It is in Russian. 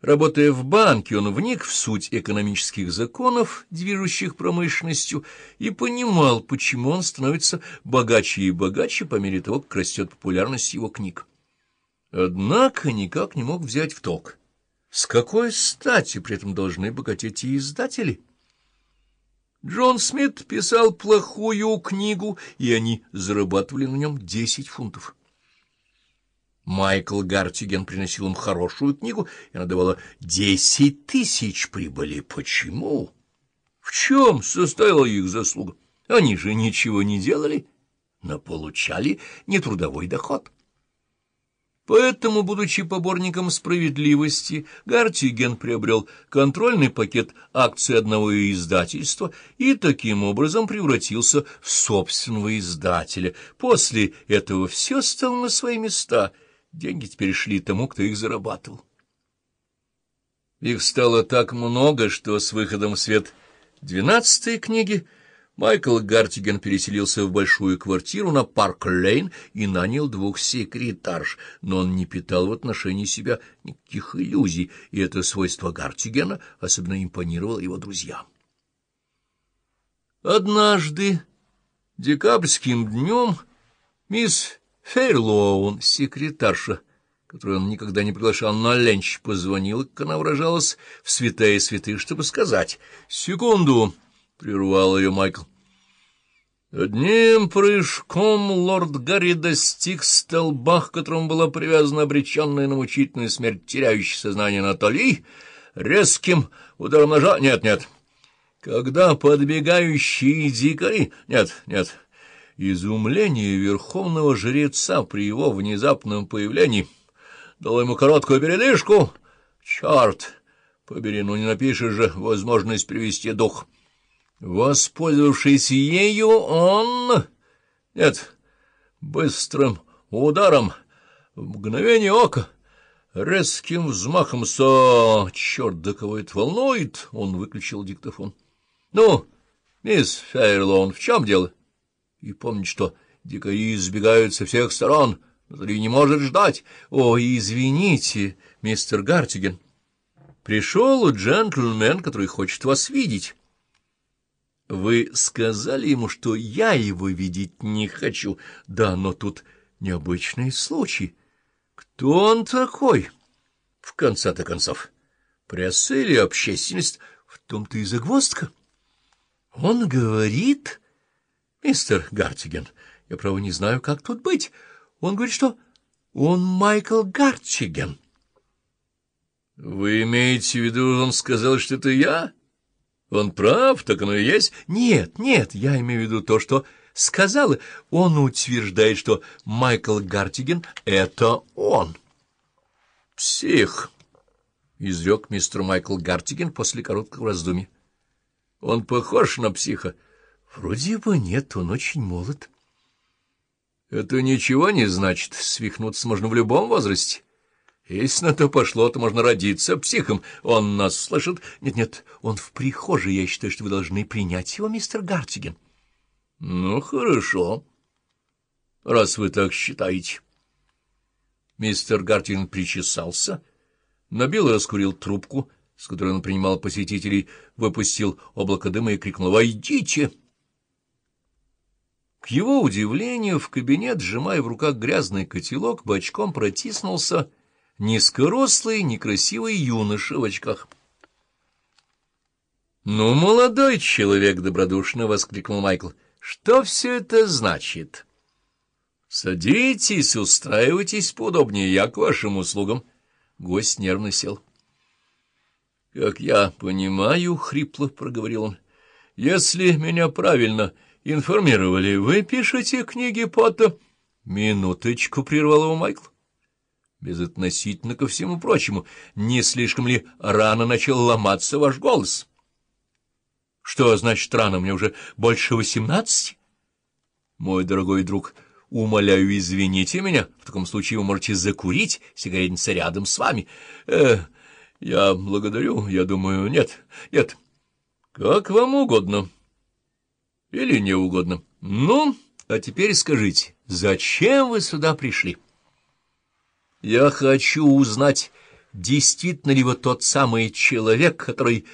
Работая в банке, он вник в суть экономических законов, движущих промышленностью, и понимал, почему он становится богаче и богаче по мере того, как растет популярность его книг. Однако никак не мог взять в толк. С какой стати при этом должны богатеть и издатели? Джон Смит писал плохую книгу, и они зарабатывали на нем десять фунтов. Майкл Гартиген приносил им хорошую книгу, и она давала десять тысяч прибыли. Почему? В чем состояла их заслуга? Они же ничего не делали, но получали нетрудовой доход. Поэтому, будучи поборником справедливости, Гартиген приобрел контрольный пакет акций одного издательства и таким образом превратился в собственного издателя. После этого все стало на свои места — Деньги теперь шли тому, кто их зарабатывал. Их стало так много, что с выходом в свет двенадцатой книги Майкл Гартиген переселился в большую квартиру на Парк-Лейн и нанял двух секретарш, но он не питал в отношении себя никаких иллюзий, и это свойство Гартигена особенно импонировало его друзьям. Однажды, декабрьским днем, мисс Фейлоун, секретарша, которую он никогда не приглашал на ленч, позвонила, как она выражалась, в святая святых, чтобы сказать. «Секунду!» — прервал ее Майкл. Одним прыжком лорд Гарри достиг столба, к которому была привязана обреченная на мучительную смерть теряющая сознание Натали, резким ударом ножа... Нет, нет. Когда подбегающие дикари... Нет, нет. Изумление верховного жреца при его внезапном появлении дало ему короткую передышку. Черт побери, ну не напишешь же возможность привести дух. Воспользовавшись ею, он... Нет, быстрым ударом, в мгновение ока, резким взмахом со... Черт, да кого это волнует! Он выключил диктофон. — Ну, мисс Фейерлон, в чем дело? И помните, что дикари избегают со всех сторон, Натали не может ждать. О, извините, мистер Гартиген. Пришел джентльмен, который хочет вас видеть. Вы сказали ему, что я его видеть не хочу. Да, но тут необычный случай. Кто он такой? В конце-то концов, пресса или общественность, в том-то и загвоздка. Он говорит... Мистер Гартиген, я, право, не знаю, как тут быть. Он говорит, что он Майкл Гартиген. Вы имеете в виду, он сказал, что это я? Он прав, так оно и есть? Нет, нет, я имею в виду то, что сказала. Он утверждает, что Майкл Гартиген — это он. Псих, — изрек мистер Майкл Гартиген после короткого раздумья. Он похож на психа. Вроде бы нет, он очень молод. Это ничего не значит. Свихнуться можно в любом возрасте. Если на то пошло, то можно родиться психом. Он нас слышит. Нет-нет, он в прихожей. Я считаю, что вы должны принять его, мистер Гартиген. Ну, хорошо, раз вы так считаете. Мистер Гартиген причесался, набил и раскурил трубку, с которой он принимал посетителей, выпустил облако дыма и крикнул «Войдите!» К его удивлению, в кабинет, сжимая в руках грязный котелок, бочком протиснулся низкорослый, некрасивый юноша в очках. — Ну, молодой человек, — добродушно воскликнул Майкл, — что все это значит? — Садитесь, устраивайтесь поудобнее, я к вашим услугам. Гость нервно сел. — Как я понимаю, — хрипло проговорил он, — если меня правильно информировали. Вы пишете книги Потта? Минуточку, — прервал его Майкл. Безотносительно ко всему прочему, не слишком ли рано начал ломаться ваш голос? Что значит рано? Мне уже больше восемнадцати? Мой дорогой друг, умоляю, извините меня. В таком случае вы можете закурить, сигаретница рядом с вами. Э, я благодарю, я думаю, нет, нет. Как вам угодно. Или не угодно. Ну, а теперь скажите, зачем вы сюда пришли? Я хочу узнать, действительно ли вы тот самый человек, который